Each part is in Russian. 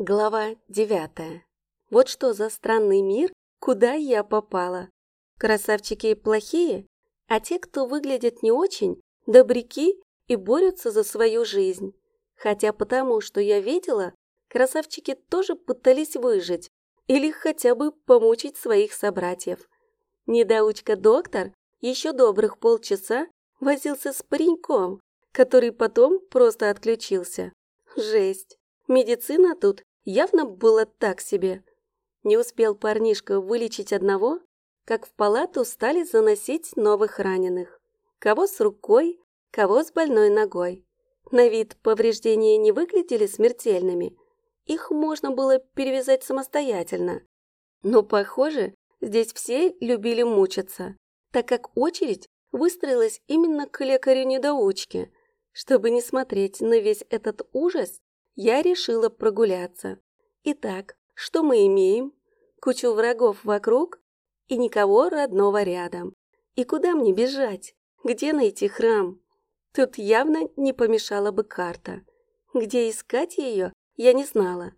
Глава девятая. Вот что за странный мир, куда я попала. Красавчики плохие, а те, кто выглядят не очень, добряки и борются за свою жизнь. Хотя потому, что я видела, красавчики тоже пытались выжить или хотя бы помучить своих собратьев. Недоучка-доктор еще добрых полчаса возился с пареньком, который потом просто отключился. Жесть. Медицина тут явно была так себе. Не успел парнишка вылечить одного, как в палату стали заносить новых раненых. Кого с рукой, кого с больной ногой. На вид повреждения не выглядели смертельными. Их можно было перевязать самостоятельно. Но, похоже, здесь все любили мучиться, так как очередь выстроилась именно к лекарю-недоучке. Чтобы не смотреть на весь этот ужас, я решила прогуляться. Итак, что мы имеем? Кучу врагов вокруг и никого родного рядом. И куда мне бежать? Где найти храм? Тут явно не помешала бы карта. Где искать ее, я не знала.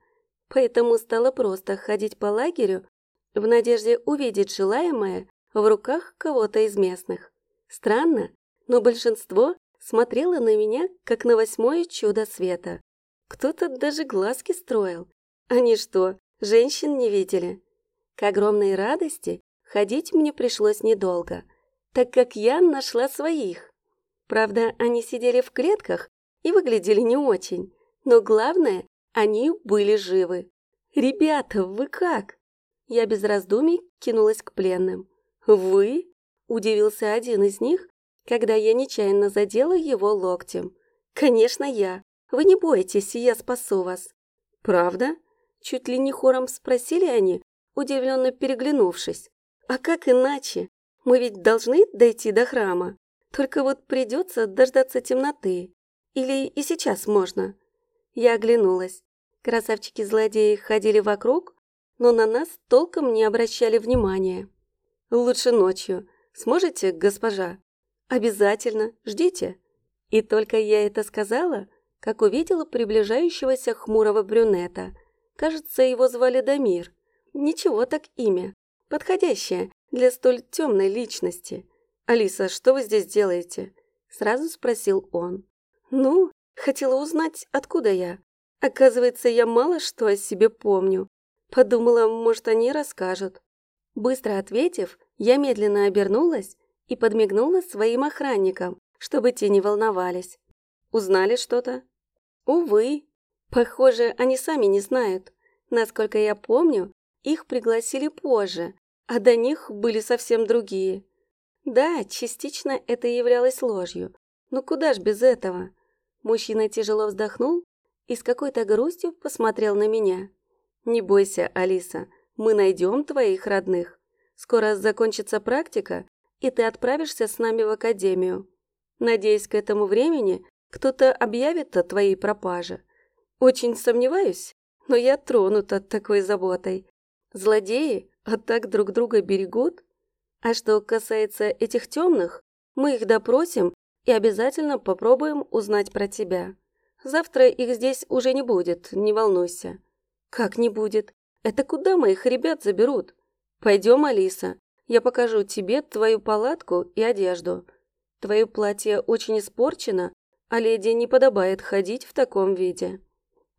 Поэтому стала просто ходить по лагерю в надежде увидеть желаемое в руках кого-то из местных. Странно, но большинство смотрело на меня, как на восьмое чудо света. Кто-то даже глазки строил. Они что, женщин не видели? К огромной радости ходить мне пришлось недолго, так как я нашла своих. Правда, они сидели в клетках и выглядели не очень, но главное, они были живы. «Ребята, вы как?» Я без раздумий кинулась к пленным. «Вы?» – удивился один из них, когда я нечаянно задела его локтем. «Конечно, я. Вы не бойтесь, я спасу вас». «Правда?» – чуть ли не хором спросили они, удивленно переглянувшись. «А как иначе? Мы ведь должны дойти до храма. Только вот придется дождаться темноты. Или и сейчас можно?» Я оглянулась. Красавчики-злодеи ходили вокруг, но на нас толком не обращали внимания. «Лучше ночью. Сможете, госпожа?» «Обязательно. Ждите». И только я это сказала, как увидела приближающегося хмурого брюнета. Кажется, его звали Дамир. Ничего так имя. Подходящее для столь темной личности. «Алиса, что вы здесь делаете?» Сразу спросил он. «Ну, хотела узнать, откуда я. Оказывается, я мало что о себе помню. Подумала, может, они расскажут». Быстро ответив, я медленно обернулась и подмигнула своим охранникам, чтобы те не волновались. Узнали что-то? Увы. Похоже, они сами не знают. Насколько я помню, их пригласили позже, а до них были совсем другие. Да, частично это являлось ложью. Но куда ж без этого? Мужчина тяжело вздохнул и с какой-то грустью посмотрел на меня. «Не бойся, Алиса, мы найдем твоих родных. Скоро закончится практика, и ты отправишься с нами в академию. Надеюсь, к этому времени кто-то объявит о твоей пропаже. Очень сомневаюсь, но я тронута такой заботой. Злодеи а так друг друга берегут. А что касается этих темных, мы их допросим и обязательно попробуем узнать про тебя. Завтра их здесь уже не будет, не волнуйся. Как не будет? Это куда моих ребят заберут? Пойдем, Алиса, я покажу тебе твою палатку и одежду. Твое платье очень испорчено, а леди не подобает ходить в таком виде.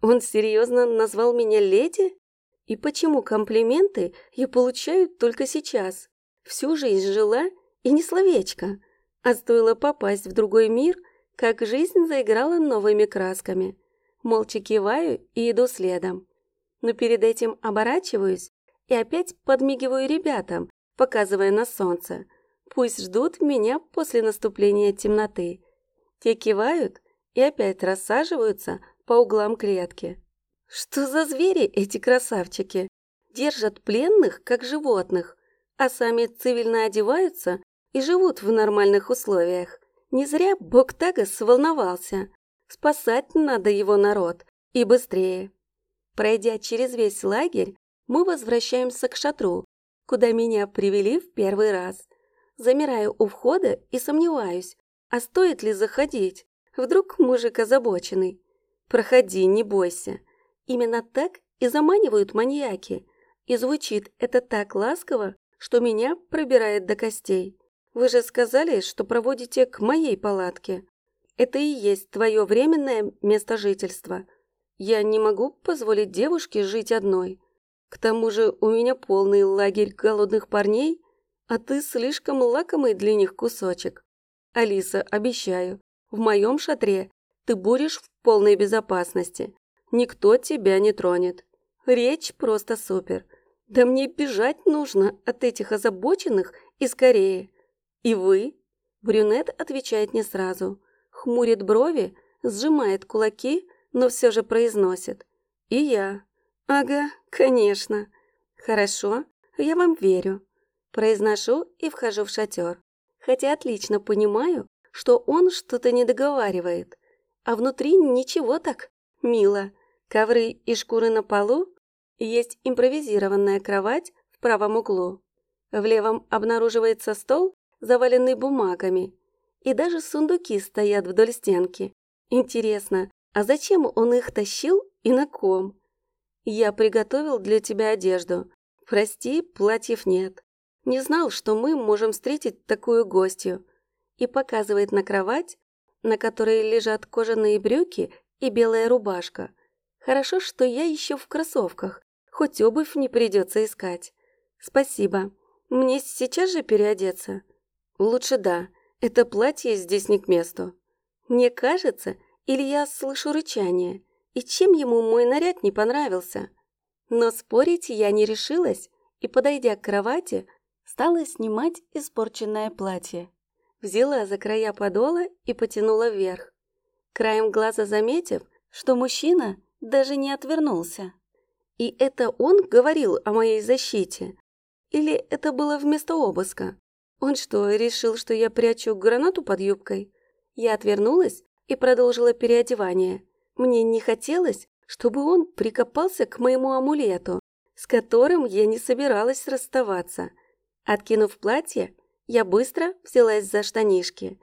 Он серьезно назвал меня леди? И почему комплименты я получаю только сейчас? Всю жизнь жила и не словечко. А стоило попасть в другой мир, как жизнь заиграла новыми красками. Молча киваю и иду следом. Но перед этим оборачиваюсь и опять подмигиваю ребятам, показывая на солнце. Пусть ждут меня после наступления темноты. Те кивают и опять рассаживаются по углам клетки. Что за звери эти красавчики? Держат пленных, как животных, а сами цивильно одеваются и живут в нормальных условиях. Не зря бог Тагас волновался. Спасать надо его народ, и быстрее. Пройдя через весь лагерь, мы возвращаемся к шатру, куда меня привели в первый раз. Замираю у входа и сомневаюсь, а стоит ли заходить? Вдруг мужик озабоченный? Проходи, не бойся. Именно так и заманивают маньяки. И звучит это так ласково, что меня пробирает до костей. Вы же сказали, что проводите к моей палатке. Это и есть твое временное место жительства. Я не могу позволить девушке жить одной. К тому же у меня полный лагерь голодных парней, а ты слишком лакомый для них кусочек. Алиса, обещаю, в моем шатре ты будешь в полной безопасности. Никто тебя не тронет. Речь просто супер. Да мне бежать нужно от этих озабоченных и скорее. И вы? Брюнет отвечает не сразу. Хмурит брови, сжимает кулаки, но все же произносит. И я. Ага, конечно. Хорошо, я вам верю. Произношу и вхожу в шатер. Хотя отлично понимаю, что он что-то не договаривает. А внутри ничего так мило. Ковры и шкуры на полу, есть импровизированная кровать в правом углу. В левом обнаруживается стол, заваленный бумагами, и даже сундуки стоят вдоль стенки. Интересно, а зачем он их тащил и на ком? Я приготовил для тебя одежду. Прости, платьев нет. Не знал, что мы можем встретить такую гостью. И показывает на кровать, на которой лежат кожаные брюки и белая рубашка. Хорошо, что я еще в кроссовках, хоть обувь не придется искать. Спасибо. Мне сейчас же переодеться? Лучше да. Это платье здесь не к месту. Мне кажется, или я слышу рычание, и чем ему мой наряд не понравился. Но спорить я не решилась и, подойдя к кровати, стала снимать испорченное платье. Взяла за края подола и потянула вверх. Краем глаза заметив, что мужчина даже не отвернулся. И это он говорил о моей защите? Или это было вместо обыска? Он что, решил, что я прячу гранату под юбкой? Я отвернулась и продолжила переодевание. Мне не хотелось, чтобы он прикопался к моему амулету, с которым я не собиралась расставаться. Откинув платье, я быстро взялась за штанишки.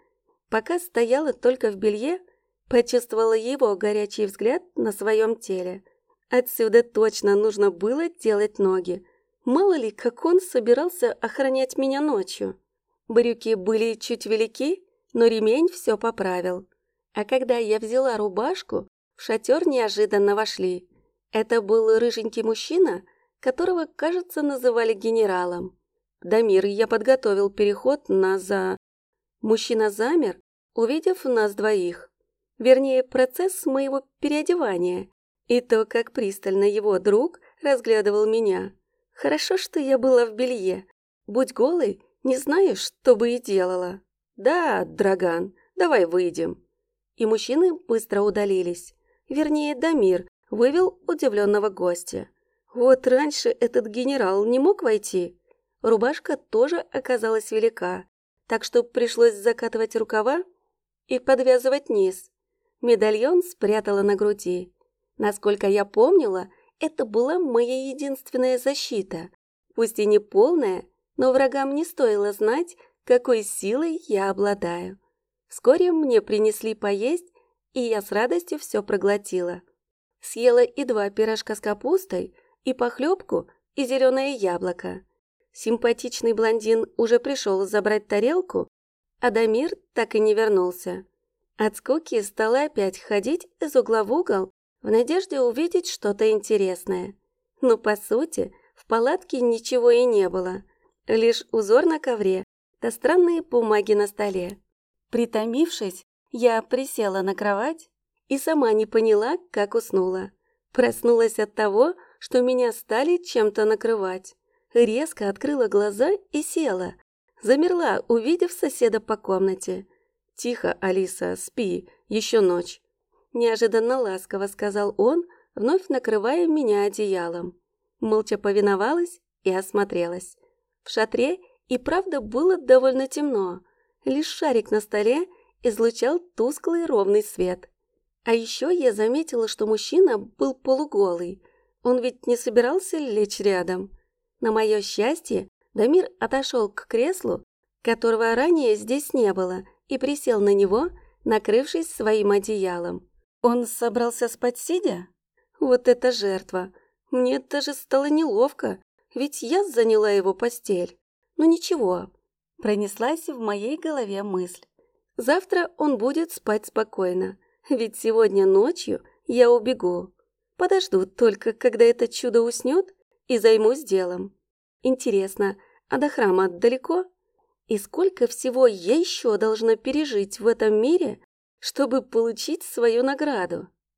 Пока стояла только в белье, Почувствовала его горячий взгляд на своем теле. Отсюда точно нужно было делать ноги. Мало ли, как он собирался охранять меня ночью. Брюки были чуть велики, но ремень все поправил. А когда я взяла рубашку, в шатер неожиданно вошли. Это был рыженький мужчина, которого, кажется, называли генералом. Дамир, я подготовил переход на за... Мужчина замер, увидев нас двоих. Вернее, процесс моего переодевания и то, как пристально его друг разглядывал меня. Хорошо, что я была в белье. Будь голой, не знаю, что бы и делала. Да, Драган, давай выйдем. И мужчины быстро удалились. Вернее, Дамир вывел удивленного гостя. Вот раньше этот генерал не мог войти. Рубашка тоже оказалась велика, так что пришлось закатывать рукава и подвязывать низ. Медальон спрятала на груди. Насколько я помнила, это была моя единственная защита. Пусть и не полная, но врагам не стоило знать, какой силой я обладаю. Вскоре мне принесли поесть, и я с радостью все проглотила. Съела и два пирожка с капустой, и похлебку, и зеленое яблоко. Симпатичный блондин уже пришел забрать тарелку, а Дамир так и не вернулся. От скуки стала опять ходить из угла в угол в надежде увидеть что-то интересное. Но, по сути, в палатке ничего и не было. Лишь узор на ковре да странные бумаги на столе. Притомившись, я присела на кровать и сама не поняла, как уснула. Проснулась от того, что меня стали чем-то накрывать. Резко открыла глаза и села. Замерла, увидев соседа по комнате. «Тихо, Алиса, спи, еще ночь», – неожиданно ласково сказал он, вновь накрывая меня одеялом. Молча повиновалась и осмотрелась. В шатре и правда было довольно темно. Лишь шарик на столе излучал тусклый ровный свет. А еще я заметила, что мужчина был полуголый. Он ведь не собирался лечь рядом. На мое счастье, Дамир отошел к креслу, которого ранее здесь не было, и присел на него, накрывшись своим одеялом. Он собрался спать сидя? Вот это жертва! Мне даже стало неловко, ведь я заняла его постель. Но ничего, пронеслась в моей голове мысль. Завтра он будет спать спокойно, ведь сегодня ночью я убегу. Подожду только, когда это чудо уснет, и займусь делом. Интересно, а до храма далеко? И сколько всего я еще должна пережить в этом мире, чтобы получить свою награду?